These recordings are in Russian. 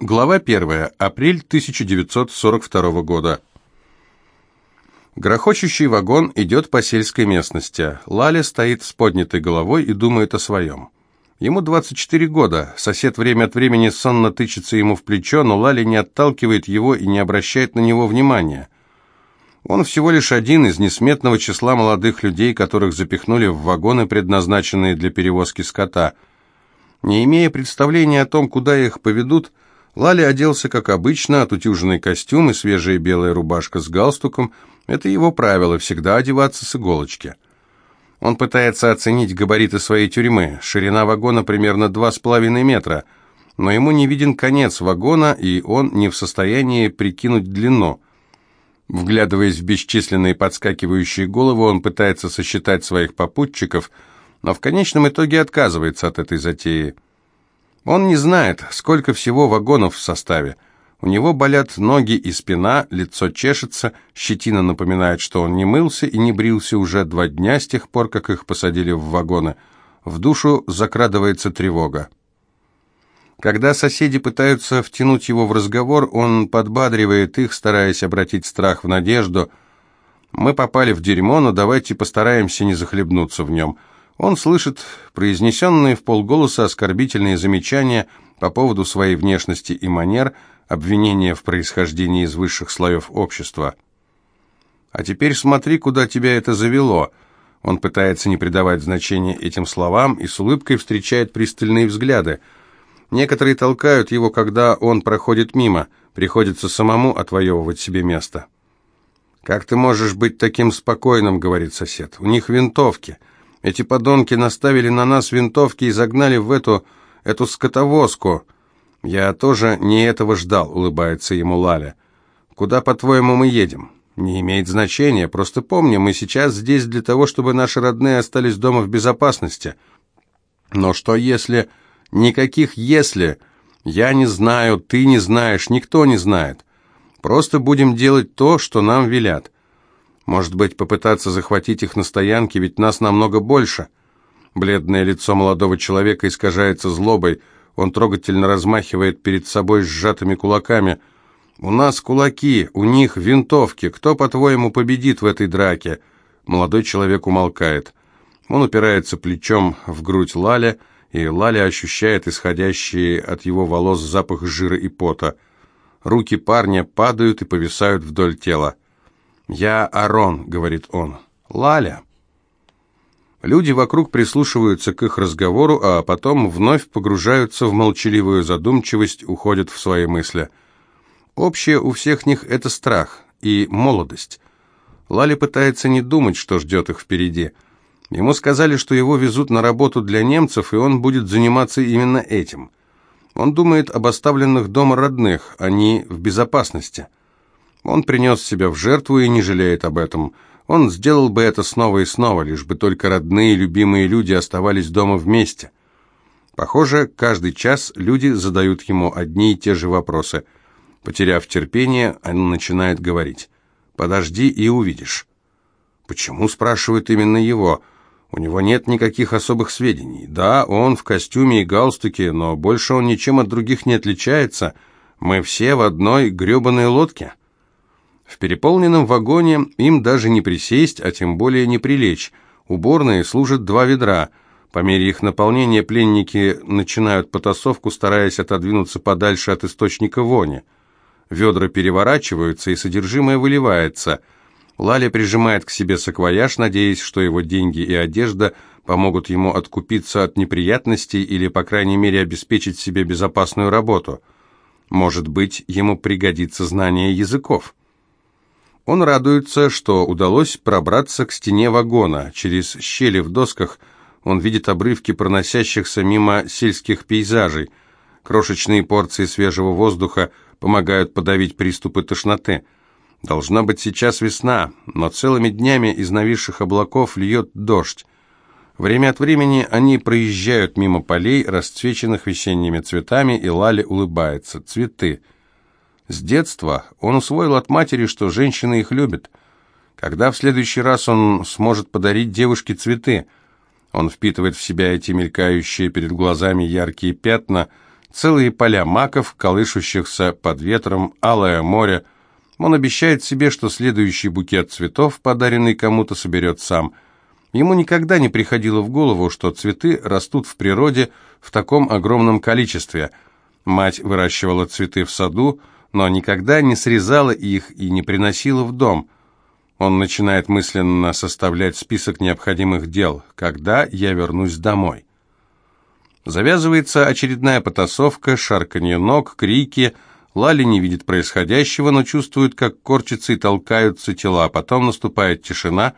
Глава 1. Апрель 1942 года. Грохочущий вагон идет по сельской местности. Лаля стоит с поднятой головой и думает о своем. Ему 24 года. Сосед время от времени сонно тычется ему в плечо, но Лаля не отталкивает его и не обращает на него внимания. Он всего лишь один из несметного числа молодых людей, которых запихнули в вагоны, предназначенные для перевозки скота. Не имея представления о том, куда их поведут, Лали оделся, как обычно, отутюженный костюм и свежая белая рубашка с галстуком. Это его правило, всегда одеваться с иголочки. Он пытается оценить габариты своей тюрьмы. Ширина вагона примерно 2,5 метра. Но ему не виден конец вагона, и он не в состоянии прикинуть длину. Вглядываясь в бесчисленные подскакивающие головы, он пытается сосчитать своих попутчиков, но в конечном итоге отказывается от этой затеи. Он не знает, сколько всего вагонов в составе. У него болят ноги и спина, лицо чешется, щетина напоминает, что он не мылся и не брился уже два дня с тех пор, как их посадили в вагоны. В душу закрадывается тревога. Когда соседи пытаются втянуть его в разговор, он подбадривает их, стараясь обратить страх в надежду. «Мы попали в дерьмо, но давайте постараемся не захлебнуться в нем». Он слышит произнесенные в полголоса оскорбительные замечания по поводу своей внешности и манер, обвинения в происхождении из высших слоев общества. «А теперь смотри, куда тебя это завело». Он пытается не придавать значения этим словам и с улыбкой встречает пристальные взгляды. Некоторые толкают его, когда он проходит мимо, приходится самому отвоевывать себе место. «Как ты можешь быть таким спокойным?» — говорит сосед. «У них винтовки». Эти подонки наставили на нас винтовки и загнали в эту... эту скотовозку. Я тоже не этого ждал, улыбается ему Лаля. Куда, по-твоему, мы едем? Не имеет значения, просто помни, мы сейчас здесь для того, чтобы наши родные остались дома в безопасности. Но что если... Никаких «если». Я не знаю, ты не знаешь, никто не знает. Просто будем делать то, что нам велят. Может быть, попытаться захватить их на стоянке, ведь нас намного больше. Бледное лицо молодого человека искажается злобой. Он трогательно размахивает перед собой сжатыми кулаками. «У нас кулаки, у них винтовки. Кто, по-твоему, победит в этой драке?» Молодой человек умолкает. Он упирается плечом в грудь Лаля, и Лаля ощущает исходящий от его волос запах жира и пота. Руки парня падают и повисают вдоль тела. «Я Арон», — говорит он. «Лаля». Люди вокруг прислушиваются к их разговору, а потом вновь погружаются в молчаливую задумчивость, уходят в свои мысли. Общее у всех них — это страх и молодость. Лали пытается не думать, что ждет их впереди. Ему сказали, что его везут на работу для немцев, и он будет заниматься именно этим. Он думает об оставленных дома родных, они в безопасности. Он принес себя в жертву и не жалеет об этом. Он сделал бы это снова и снова, лишь бы только родные и любимые люди оставались дома вместе. Похоже, каждый час люди задают ему одни и те же вопросы. Потеряв терпение, он начинает говорить. «Подожди и увидишь». «Почему?» – спрашивают именно его. «У него нет никаких особых сведений. Да, он в костюме и галстуке, но больше он ничем от других не отличается. Мы все в одной гребаной лодке». В переполненном вагоне им даже не присесть, а тем более не прилечь. Уборные служат два ведра. По мере их наполнения пленники начинают потасовку, стараясь отодвинуться подальше от источника вони. Ведра переворачиваются, и содержимое выливается. Лаля прижимает к себе саквояж, надеясь, что его деньги и одежда помогут ему откупиться от неприятностей или, по крайней мере, обеспечить себе безопасную работу. Может быть, ему пригодится знание языков. Он радуется, что удалось пробраться к стене вагона. Через щели в досках он видит обрывки проносящихся мимо сельских пейзажей. Крошечные порции свежего воздуха помогают подавить приступы тошноты. Должна быть сейчас весна, но целыми днями из нависших облаков льет дождь. Время от времени они проезжают мимо полей, расцвеченных весенними цветами, и Лали улыбается. Цветы — с детства он усвоил от матери, что женщины их любят. Когда в следующий раз он сможет подарить девушке цветы? Он впитывает в себя эти мелькающие перед глазами яркие пятна, целые поля маков, колышущихся под ветром, алое море. Он обещает себе, что следующий букет цветов, подаренный кому-то, соберет сам. Ему никогда не приходило в голову, что цветы растут в природе в таком огромном количестве. Мать выращивала цветы в саду, но никогда не срезала их и не приносила в дом. Он начинает мысленно составлять список необходимых дел, когда я вернусь домой. Завязывается очередная потасовка, шарканье ног, крики. Лали не видит происходящего, но чувствует, как корчатся и толкаются тела. Потом наступает тишина.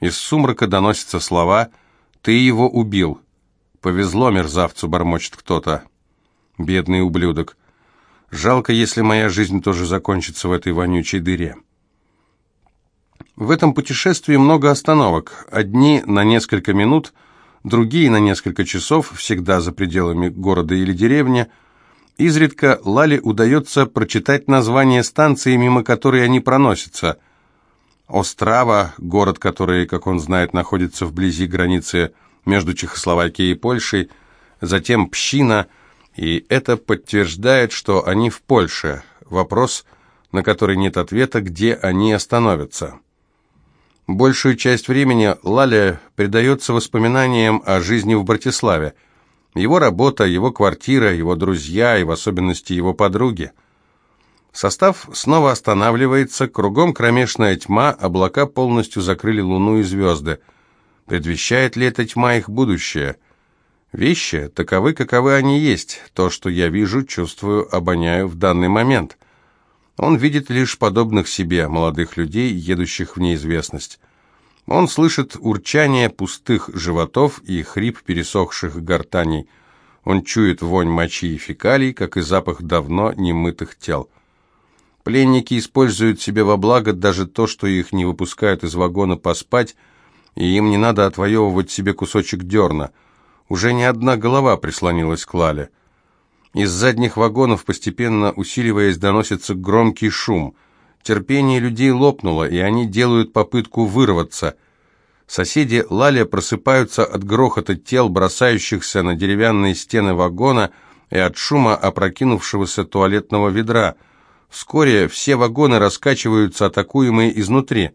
Из сумрака доносятся слова «Ты его убил». «Повезло мерзавцу», — бормочет кто-то. «Бедный ублюдок. Жалко, если моя жизнь тоже закончится в этой вонючей дыре». В этом путешествии много остановок. Одни на несколько минут — другие на несколько часов, всегда за пределами города или деревни. Изредка Лале удается прочитать название станции, мимо которой они проносятся. Острава, город, который, как он знает, находится вблизи границы между Чехословакией и Польшей, затем Пщина, и это подтверждает, что они в Польше. Вопрос, на который нет ответа, где они остановятся. Большую часть времени Лаля предается воспоминаниям о жизни в Братиславе. Его работа, его квартира, его друзья и в особенности его подруги. Состав снова останавливается, кругом кромешная тьма, облака полностью закрыли луну и звезды. Предвещает ли эта тьма их будущее? Вещи таковы, каковы они есть, то, что я вижу, чувствую, обоняю в данный момент. Он видит лишь подобных себе, молодых людей, едущих в неизвестность. Он слышит урчание пустых животов и хрип пересохших гортаней. Он чует вонь мочи и фекалий, как и запах давно немытых тел. Пленники используют себе во благо даже то, что их не выпускают из вагона поспать, и им не надо отвоевывать себе кусочек дерна. Уже не одна голова прислонилась к Лале. Из задних вагонов, постепенно усиливаясь, доносится громкий шум. Терпение людей лопнуло, и они делают попытку вырваться. Соседи Лаля просыпаются от грохота тел, бросающихся на деревянные стены вагона, и от шума опрокинувшегося туалетного ведра. Вскоре все вагоны раскачиваются, атакуемые изнутри.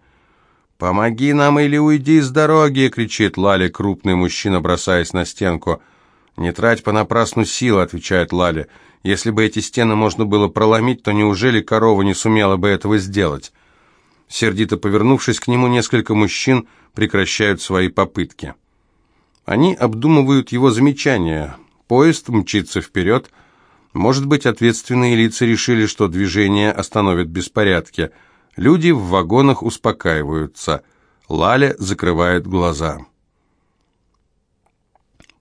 «Помоги нам или уйди с дороги!» — кричит Лали, крупный мужчина, бросаясь на стенку. «Не трать понапрасну силы», — отвечает Лали. «Если бы эти стены можно было проломить, то неужели корова не сумела бы этого сделать?» Сердито повернувшись к нему, несколько мужчин прекращают свои попытки. Они обдумывают его замечания. Поезд мчится вперед. Может быть, ответственные лица решили, что движение остановит беспорядки. Люди в вагонах успокаиваются. Лаля закрывает глаза.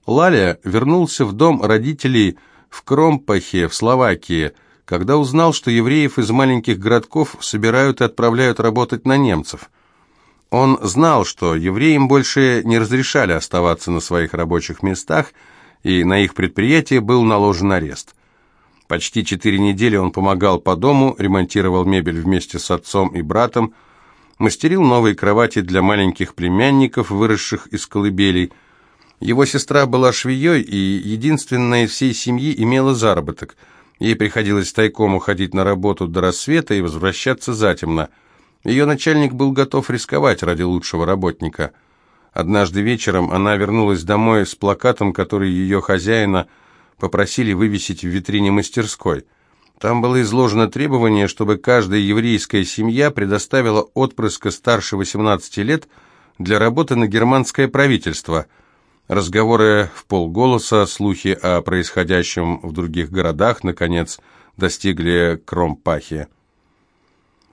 Лаля вернулся в дом родителей в Кромпахе, в Словакии, когда узнал, что евреев из маленьких городков собирают и отправляют работать на немцев. Он знал, что евреям больше не разрешали оставаться на своих рабочих местах, и на их предприятии был наложен арест. Почти четыре недели он помогал по дому, ремонтировал мебель вместе с отцом и братом, мастерил новые кровати для маленьких племянников, выросших из колыбелей – его сестра была швеей и единственная из всей семьи имела заработок. Ей приходилось тайком уходить на работу до рассвета и возвращаться затемно. Ее начальник был готов рисковать ради лучшего работника. Однажды вечером она вернулась домой с плакатом, который ее хозяина попросили вывесить в витрине мастерской. Там было изложено требование, чтобы каждая еврейская семья предоставила отпрыска старше 18 лет для работы на германское правительство – Разговоры в полголоса, слухи о происходящем в других городах, наконец, достигли Кромпахи.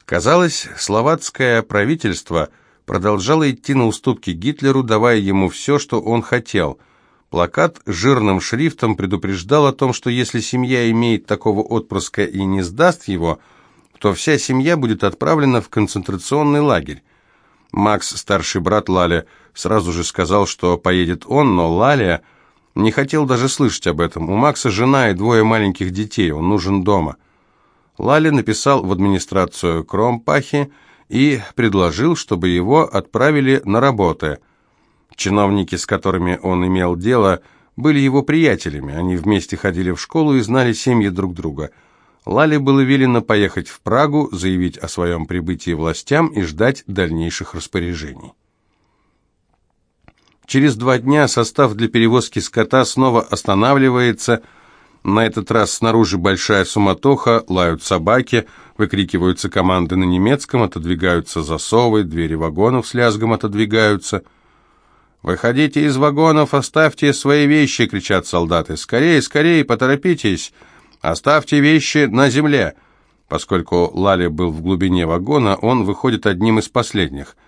Казалось, словацкое правительство продолжало идти на уступки Гитлеру, давая ему все, что он хотел. Плакат жирным шрифтом предупреждал о том, что если семья имеет такого отпрыска и не сдаст его, то вся семья будет отправлена в концентрационный лагерь. Макс, старший брат Лали, сразу же сказал, что поедет он, но Лалия не хотел даже слышать об этом. У Макса жена и двое маленьких детей, он нужен дома. Лали написал в администрацию Кромпахи и предложил, чтобы его отправили на работы. Чиновники, с которыми он имел дело, были его приятелями, они вместе ходили в школу и знали семьи друг друга. Лале было велено поехать в Прагу, заявить о своем прибытии властям и ждать дальнейших распоряжений. Через два дня состав для перевозки скота снова останавливается. На этот раз снаружи большая суматоха, лают собаки, выкрикиваются команды на немецком, отодвигаются засовы, двери вагонов с лязгом отодвигаются. «Выходите из вагонов, оставьте свои вещи!» — кричат солдаты. «Скорее, скорее, поторопитесь! Оставьте вещи на земле!» Поскольку Лали был в глубине вагона, он выходит одним из последних —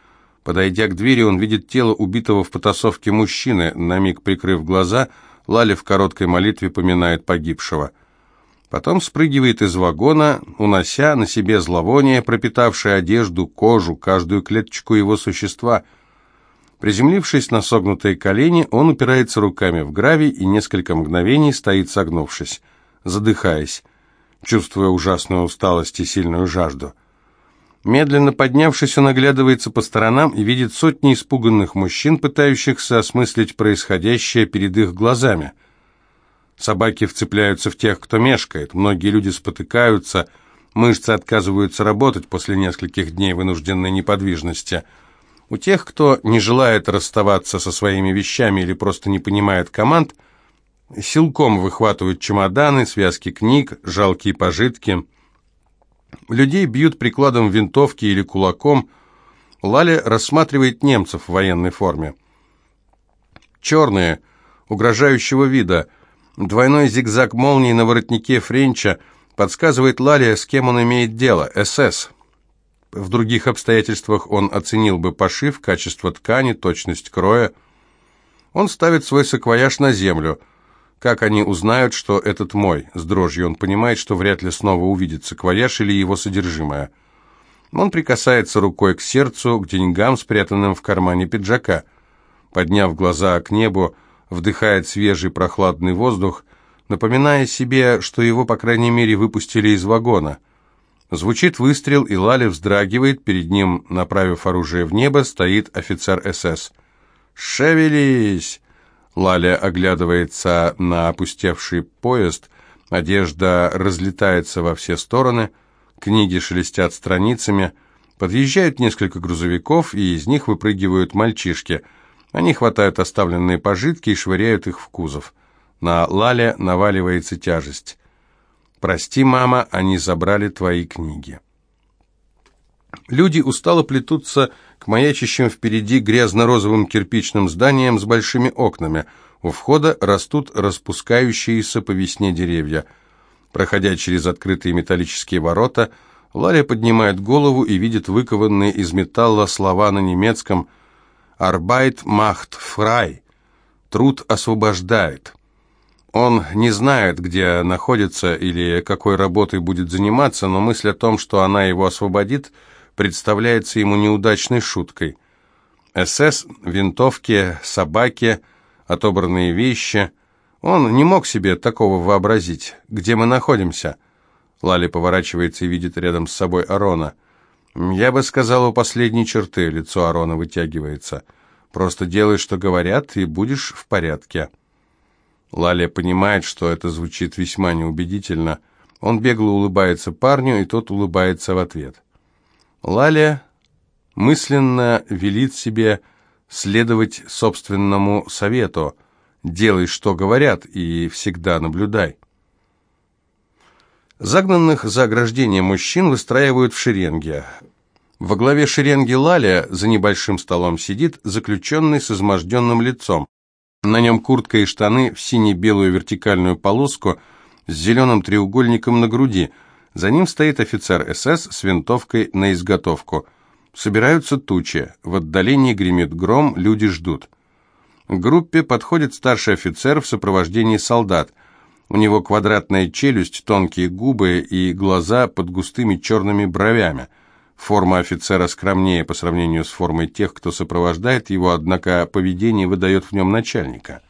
Подойдя к двери, он видит тело убитого в потасовке мужчины. На миг прикрыв глаза, Лали в короткой молитве поминает погибшего. Потом спрыгивает из вагона, унося на себе зловоние, пропитавшее одежду, кожу, каждую клеточку его существа. Приземлившись на согнутые колени, он упирается руками в гравий и несколько мгновений стоит согнувшись, задыхаясь, чувствуя ужасную усталость и сильную жажду. Медленно поднявшись, он оглядывается по сторонам и видит сотни испуганных мужчин, пытающихся осмыслить происходящее перед их глазами. Собаки вцепляются в тех, кто мешкает, многие люди спотыкаются, мышцы отказываются работать после нескольких дней вынужденной неподвижности. У тех, кто не желает расставаться со своими вещами или просто не понимает команд, силком выхватывают чемоданы, связки книг, жалкие пожитки – Людей бьют прикладом винтовки или кулаком. Лаля рассматривает немцев в военной форме. Черные, угрожающего вида. Двойной зигзаг молнии на воротнике Френча подсказывает Лале, с кем он имеет дело, СС. В других обстоятельствах он оценил бы пошив, качество ткани, точность кроя. Он ставит свой саквояж на землю – как они узнают, что этот мой? С дрожью он понимает, что вряд ли снова увидит саквояж или его содержимое. Он прикасается рукой к сердцу, к деньгам, спрятанным в кармане пиджака. Подняв глаза к небу, вдыхает свежий прохладный воздух, напоминая себе, что его, по крайней мере, выпустили из вагона. Звучит выстрел, и Лали вздрагивает, перед ним, направив оружие в небо, стоит офицер СС. «Шевелись!» Лаля оглядывается на опустевший поезд, одежда разлетается во все стороны, книги шелестят страницами, подъезжают несколько грузовиков, и из них выпрыгивают мальчишки. Они хватают оставленные пожитки и швыряют их в кузов. На Лале наваливается тяжесть. «Прости, мама, они забрали твои книги». Люди устало плетутся к маячащим впереди грязно-розовым кирпичным зданиям с большими окнами. У входа растут распускающиеся по весне деревья. Проходя через открытые металлические ворота, Ларя поднимает голову и видит выкованные из металла слова на немецком «Arbeit macht frei» – «Труд освобождает». Он не знает, где находится или какой работой будет заниматься, но мысль о том, что она его освободит – представляется ему неудачной шуткой. СС, винтовки, собаки, отобранные вещи. Он не мог себе такого вообразить. Где мы находимся? Лали поворачивается и видит рядом с собой Арона. Я бы сказал, у последней черты лицо Арона вытягивается. Просто делай, что говорят, и будешь в порядке. Лали понимает, что это звучит весьма неубедительно. Он бегло улыбается парню, и тот улыбается в ответ. Лаля мысленно велит себе следовать собственному совету. Делай, что говорят, и всегда наблюдай. Загнанных за ограждение мужчин выстраивают в шеренге. Во главе шеренги Лаля за небольшим столом сидит заключенный с изможденным лицом. На нем куртка и штаны в сине-белую вертикальную полоску с зеленым треугольником на груди – за ним стоит офицер СС с винтовкой на изготовку. Собираются тучи. В отдалении гремит гром, люди ждут. К группе подходит старший офицер в сопровождении солдат. У него квадратная челюсть, тонкие губы и глаза под густыми черными бровями. Форма офицера скромнее по сравнению с формой тех, кто сопровождает его, однако поведение выдает в нем начальника.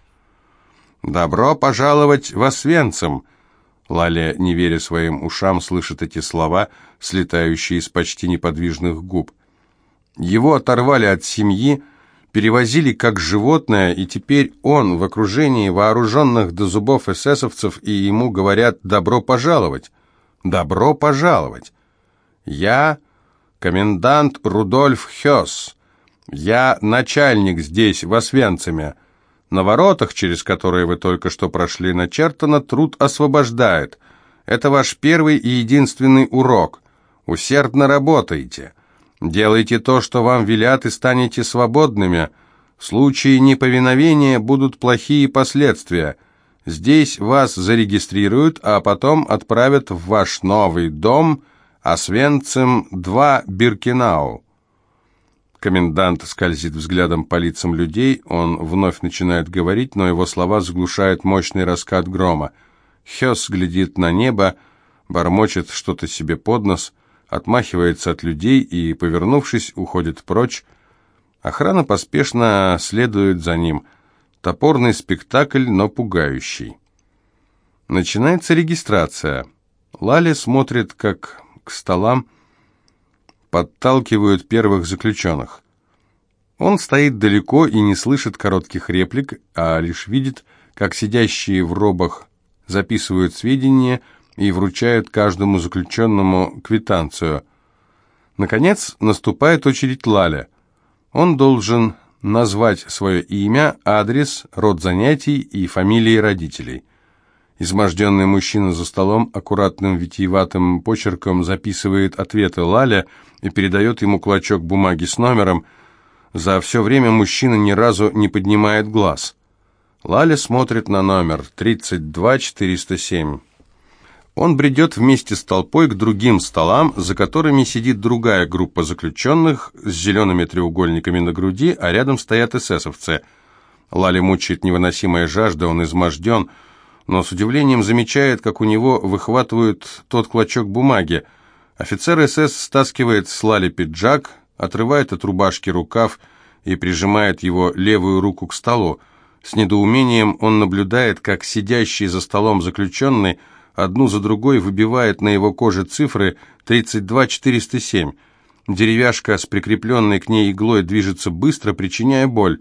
«Добро пожаловать в Освенцим!» Лаля, не веря своим ушам, слышит эти слова, слетающие из почти неподвижных губ. Его оторвали от семьи, перевозили как животное, и теперь он в окружении вооруженных до зубов эсэсовцев, и ему говорят «добро пожаловать». «Добро пожаловать». «Я комендант Рудольф Хёс. Я начальник здесь, в Освенциме. На воротах, через которые вы только что прошли, начертано «Труд освобождает». Это ваш первый и единственный урок. Усердно работайте. Делайте то, что вам велят, и станете свободными. В случае неповиновения будут плохие последствия. Здесь вас зарегистрируют, а потом отправят в ваш новый дом Освенцим-2 Биркинау. Комендант скользит взглядом по лицам людей, он вновь начинает говорить, но его слова заглушает мощный раскат грома. Хёс глядит на небо, бормочет что-то себе под нос, отмахивается от людей и, повернувшись, уходит прочь. Охрана поспешно следует за ним. Топорный спектакль, но пугающий. Начинается регистрация. Лали смотрит, как к столам подталкивают первых заключенных. Он стоит далеко и не слышит коротких реплик, а лишь видит, как сидящие в робах записывают сведения и вручают каждому заключенному квитанцию. Наконец, наступает очередь Лаля. Он должен назвать свое имя, адрес, род занятий и фамилии родителей. Изможденный мужчина за столом аккуратным витиеватым почерком записывает ответы Лаля и передает ему клочок бумаги с номером. За все время мужчина ни разу не поднимает глаз. Лаля смотрит на номер 32407. Он бредет вместе с толпой к другим столам, за которыми сидит другая группа заключенных с зелеными треугольниками на груди, а рядом стоят эсэсовцы. Лали мучает невыносимая жажда, он изможден, но с удивлением замечает, как у него выхватывают тот клочок бумаги. Офицер СС стаскивает с Лали пиджак, отрывает от рубашки рукав и прижимает его левую руку к столу. С недоумением он наблюдает, как сидящий за столом заключенный одну за другой выбивает на его коже цифры 32407. Деревяшка с прикрепленной к ней иглой движется быстро, причиняя боль.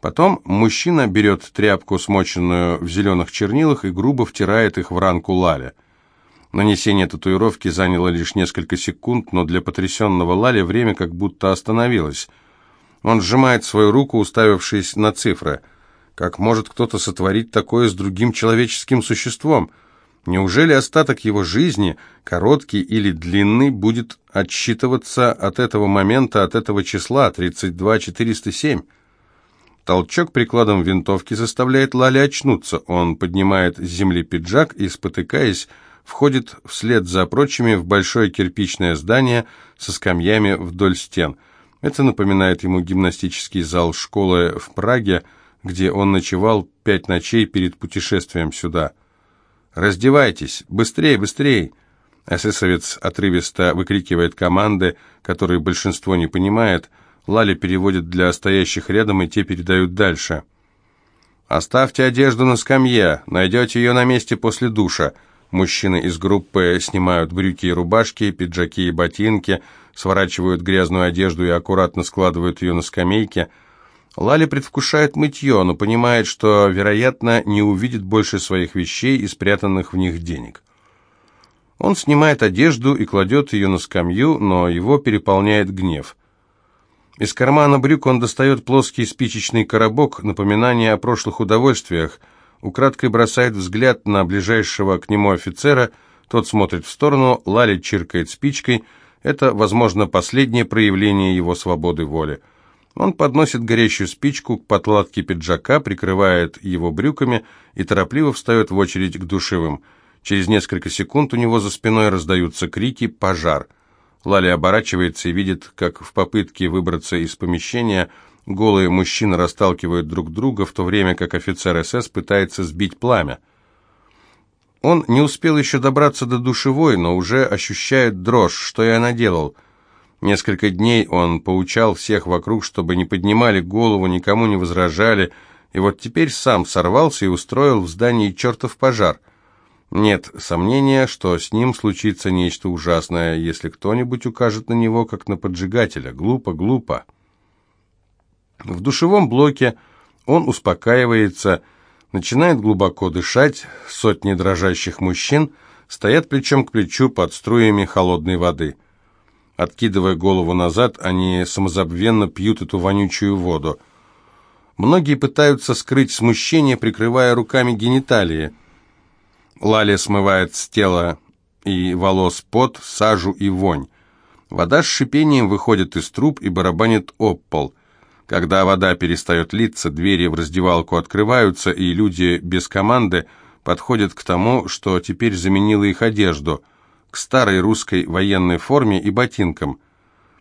Потом мужчина берет тряпку, смоченную в зеленых чернилах, и грубо втирает их в ранку Лаля. Нанесение татуировки заняло лишь несколько секунд, но для потрясенного Лали время как будто остановилось. Он сжимает свою руку, уставившись на цифры. Как может кто-то сотворить такое с другим человеческим существом? Неужели остаток его жизни, короткий или длинный, будет отсчитываться от этого момента, от этого числа, 32407? Толчок прикладом винтовки заставляет Лали очнуться. Он поднимает с земли пиджак и, спотыкаясь, входит вслед за прочими в большое кирпичное здание со скамьями вдоль стен. Это напоминает ему гимнастический зал школы в Праге, где он ночевал пять ночей перед путешествием сюда. «Раздевайтесь! Быстрей, быстрей!» Эсэсовец отрывисто выкрикивает команды, которые большинство не понимает, Лали переводит для стоящих рядом, и те передают дальше. «Оставьте одежду на скамье, найдете ее на месте после душа». Мужчины из группы снимают брюки и рубашки, пиджаки и ботинки, сворачивают грязную одежду и аккуратно складывают ее на скамейке. Лали предвкушает мытье, но понимает, что, вероятно, не увидит больше своих вещей и спрятанных в них денег. Он снимает одежду и кладет ее на скамью, но его переполняет гнев. Из кармана брюк он достает плоский спичечный коробок, напоминание о прошлых удовольствиях, украдкой бросает взгляд на ближайшего к нему офицера, тот смотрит в сторону, Лали чиркает спичкой. Это, возможно, последнее проявление его свободы воли. Он подносит горящую спичку к подкладке пиджака, прикрывает его брюками и торопливо встает в очередь к душевым. Через несколько секунд у него за спиной раздаются крики «Пожар!». Лали оборачивается и видит, как в попытке выбраться из помещения голые мужчины расталкивают друг друга, в то время как офицер СС пытается сбить пламя. Он не успел еще добраться до душевой, но уже ощущает дрожь, что я наделал. Несколько дней он поучал всех вокруг, чтобы не поднимали голову, никому не возражали, и вот теперь сам сорвался и устроил в здании чертов пожар. Нет сомнения, что с ним случится нечто ужасное, если кто-нибудь укажет на него, как на поджигателя. Глупо, глупо. В душевом блоке он успокаивается, начинает глубоко дышать, сотни дрожащих мужчин стоят плечом к плечу под струями холодной воды. Откидывая голову назад, они самозабвенно пьют эту вонючую воду. Многие пытаются скрыть смущение, прикрывая руками гениталии. Лали смывает с тела и волос пот, сажу и вонь. Вода с шипением выходит из труб и барабанит об пол. Когда вода перестает литься, двери в раздевалку открываются, и люди без команды подходят к тому, что теперь заменило их одежду, к старой русской военной форме и ботинкам.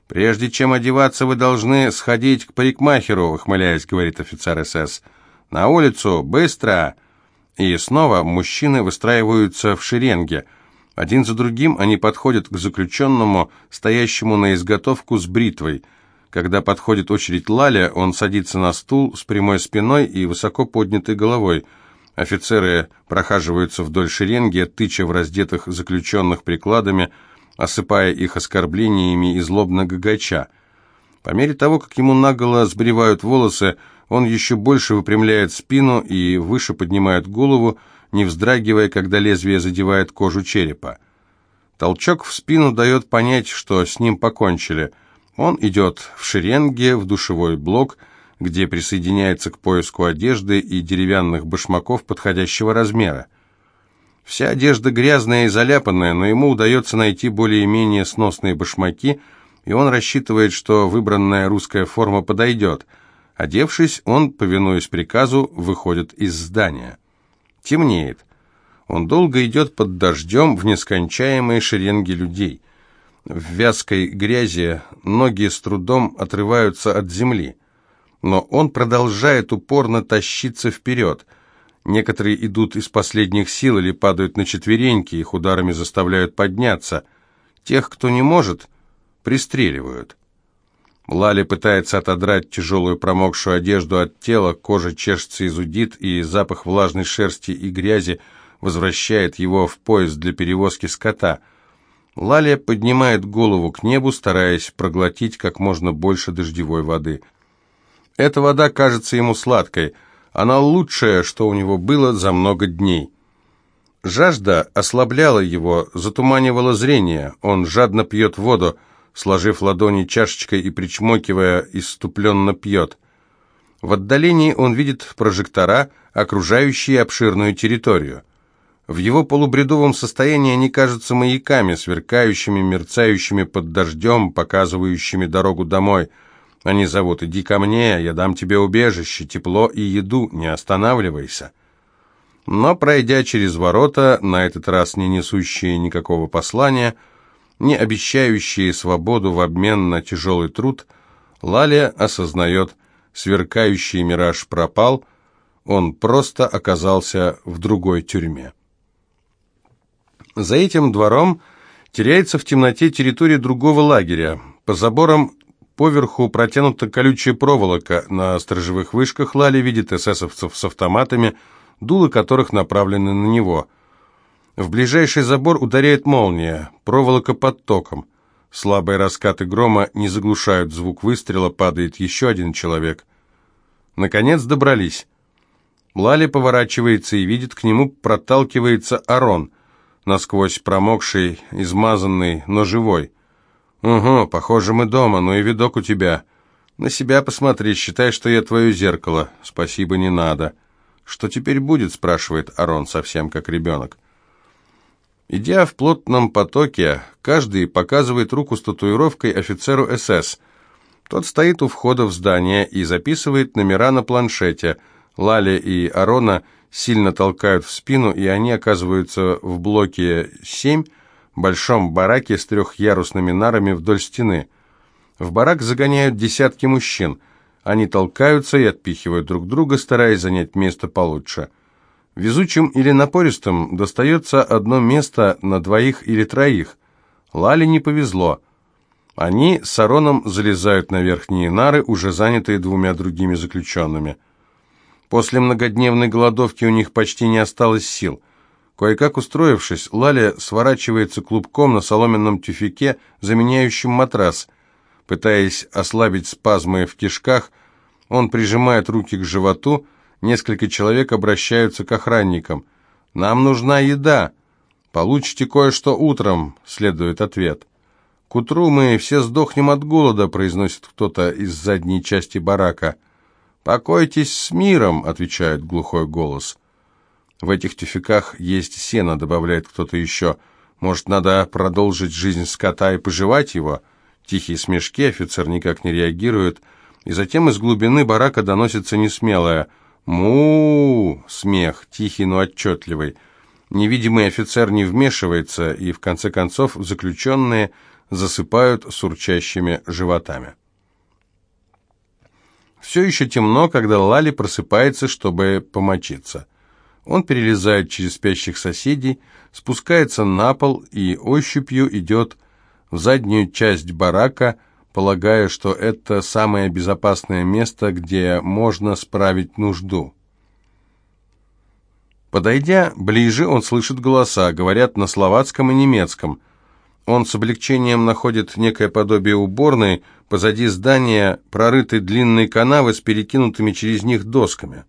«Прежде чем одеваться, вы должны сходить к парикмахеру», — ухмыляясь, говорит офицер СС. «На улицу! Быстро!» И снова мужчины выстраиваются в шеренге. Один за другим они подходят к заключенному, стоящему на изготовку с бритвой — когда подходит очередь Лаля, он садится на стул с прямой спиной и высоко поднятой головой. Офицеры прохаживаются вдоль шеренги, тыча в раздетых заключенных прикладами, осыпая их оскорблениями и злобно гагача. По мере того, как ему наголо сбривают волосы, он еще больше выпрямляет спину и выше поднимает голову, не вздрагивая, когда лезвие задевает кожу черепа. Толчок в спину дает понять, что с ним покончили – он идет в шеренге в душевой блок, где присоединяется к поиску одежды и деревянных башмаков подходящего размера. Вся одежда грязная и заляпанная, но ему удается найти более-менее сносные башмаки, и он рассчитывает, что выбранная русская форма подойдет. Одевшись, он, повинуясь приказу, выходит из здания. Темнеет. Он долго идет под дождем в нескончаемые шеренги людей – в вязкой грязи ноги с трудом отрываются от земли. Но он продолжает упорно тащиться вперед. Некоторые идут из последних сил или падают на четвереньки, их ударами заставляют подняться. Тех, кто не может, пристреливают. Лали пытается отодрать тяжелую промокшую одежду от тела, кожа чешется и зудит, и запах влажной шерсти и грязи возвращает его в поезд для перевозки скота – Лалия поднимает голову к небу, стараясь проглотить как можно больше дождевой воды. Эта вода кажется ему сладкой. Она лучшая, что у него было за много дней. Жажда ослабляла его, затуманивала зрение. Он жадно пьет воду, сложив ладони чашечкой и причмокивая, иступленно пьет. В отдалении он видит прожектора, окружающие обширную территорию. В его полубредовом состоянии они кажутся маяками, сверкающими, мерцающими под дождем, показывающими дорогу домой. Они зовут «Иди ко мне, я дам тебе убежище, тепло и еду, не останавливайся». Но, пройдя через ворота, на этот раз не несущие никакого послания, не обещающие свободу в обмен на тяжелый труд, Лалия осознает, сверкающий мираж пропал, он просто оказался в другой тюрьме. За этим двором теряется в темноте территория другого лагеря. По заборам поверху протянута колючая проволока. На сторожевых вышках Лали видит эсэсовцев с автоматами, дулы которых направлены на него. В ближайший забор ударяет молния, проволока под током. Слабые раскаты грома не заглушают звук выстрела, падает еще один человек. Наконец добрались. Лали поворачивается и видит, к нему проталкивается Арон – насквозь промокший, измазанный, но живой. «Угу, похоже, мы дома, но и видок у тебя. На себя посмотри, считай, что я твое зеркало. Спасибо, не надо». «Что теперь будет?» – спрашивает Арон, совсем как ребенок. Идя в плотном потоке, каждый показывает руку с татуировкой офицеру СС. Тот стоит у входа в здание и записывает номера на планшете. Лали и Арона – сильно толкают в спину, и они оказываются в блоке 7, большом бараке с трехъярусными нарами вдоль стены. В барак загоняют десятки мужчин. Они толкаются и отпихивают друг друга, стараясь занять место получше. Везучим или напористым достается одно место на двоих или троих. Лали не повезло. Они с Ароном залезают на верхние нары, уже занятые двумя другими заключенными – После многодневной голодовки у них почти не осталось сил. Кое-как устроившись, Лаля сворачивается клубком на соломенном тюфяке, заменяющем матрас. Пытаясь ослабить спазмы в кишках, Он прижимает руки к животу, несколько человек обращаются к охранникам. «Нам нужна еда!» «Получите кое-что утром», — следует ответ. «К утру мы все сдохнем от голода», — произносит кто-то из задней части барака. «Покойтесь с миром», — отвечает глухой голос. «В этих тюфяках есть сено», — добавляет кто-то еще. «Может, надо продолжить жизнь скота и пожевать его?» Тихие смешки, офицер никак не реагирует. И затем из глубины барака доносится несмелое му смех, тихий, но отчетливый. Невидимый офицер не вмешивается, и в конце концов заключенные засыпают с урчащими животами. Все еще темно, когда Лали просыпается, чтобы помочиться. Он перелезает через спящих соседей, спускается на пол и ощупью идет в заднюю часть барака, полагая, что это самое безопасное место, где можно справить нужду. Подойдя ближе, он слышит голоса, говорят на словацком и немецком. Он с облегчением находит некое подобие уборной, позади здания прорыты длинные канавы с перекинутыми через них досками.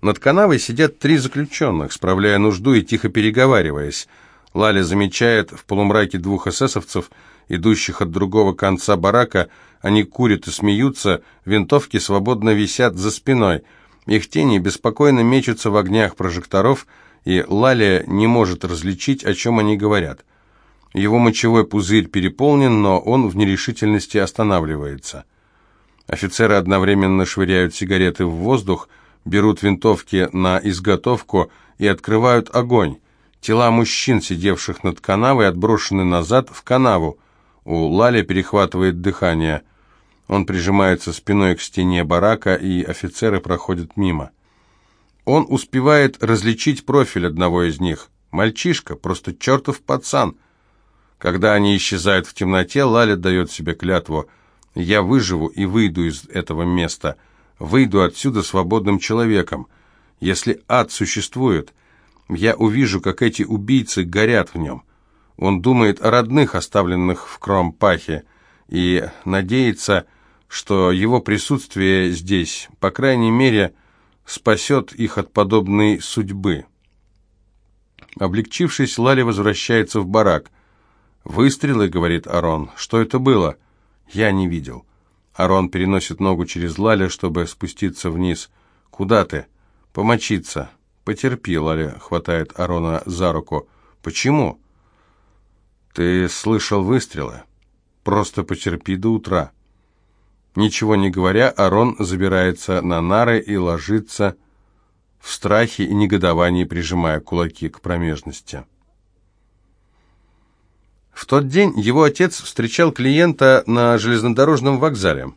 Над канавой сидят три заключенных, справляя нужду и тихо переговариваясь. Лаля замечает в полумраке двух эсэсовцев, идущих от другого конца барака, они курят и смеются, винтовки свободно висят за спиной – их тени беспокойно мечутся в огнях прожекторов, и Лалия не может различить, о чем они говорят. Его мочевой пузырь переполнен, но он в нерешительности останавливается. Офицеры одновременно швыряют сигареты в воздух, берут винтовки на изготовку и открывают огонь. Тела мужчин, сидевших над канавой, отброшены назад в канаву. У Лали перехватывает дыхание – он прижимается спиной к стене барака, и офицеры проходят мимо. Он успевает различить профиль одного из них. Мальчишка, просто чертов пацан. Когда они исчезают в темноте, Лаля дает себе клятву. «Я выживу и выйду из этого места. Выйду отсюда свободным человеком. Если ад существует, я увижу, как эти убийцы горят в нем». Он думает о родных, оставленных в Кромпахе, и надеется, что его присутствие здесь, по крайней мере, спасет их от подобной судьбы. Облегчившись, Лали возвращается в барак. «Выстрелы», — говорит Арон. «Что это было?» «Я не видел». Арон переносит ногу через Лали, чтобы спуститься вниз. «Куда ты?» «Помочиться». «Потерпи», — Лали хватает Арона за руку. «Почему?» «Ты слышал выстрелы?» «Просто потерпи до утра». Ничего не говоря, Арон забирается на нары и ложится в страхе и негодовании, прижимая кулаки к промежности. В тот день его отец встречал клиента на железнодорожном вокзале.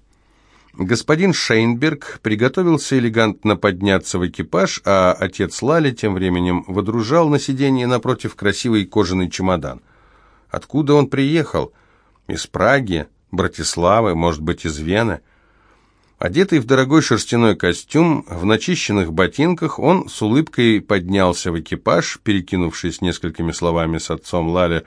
Господин Шейнберг приготовился элегантно подняться в экипаж, а отец Лали тем временем водружал на сиденье напротив красивый кожаный чемодан. Откуда он приехал? Из Праги? Братиславы, может быть, из Вены. Одетый в дорогой шерстяной костюм, в начищенных ботинках, он с улыбкой поднялся в экипаж, перекинувшись несколькими словами с отцом Лали.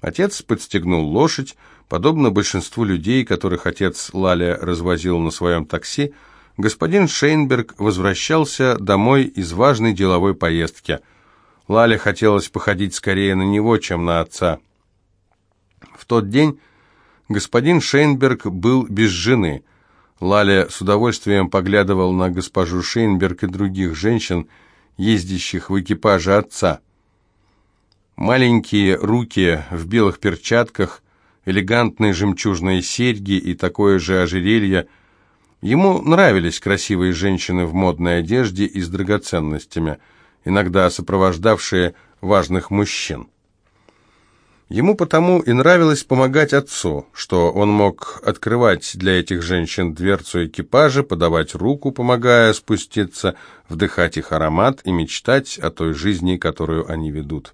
Отец подстегнул лошадь, подобно большинству людей, которых отец Лаля развозил на своем такси, господин Шейнберг возвращался домой из важной деловой поездки. Лале хотелось походить скорее на него, чем на отца. В тот день Господин Шейнберг был без жены. Лаля с удовольствием поглядывал на госпожу Шейнберг и других женщин, ездящих в экипаже отца. Маленькие руки в белых перчатках, элегантные жемчужные серьги и такое же ожерелье. Ему нравились красивые женщины в модной одежде и с драгоценностями, иногда сопровождавшие важных мужчин. Ему потому и нравилось помогать отцу, что он мог открывать для этих женщин дверцу экипажа, подавать руку, помогая спуститься, вдыхать их аромат и мечтать о той жизни, которую они ведут.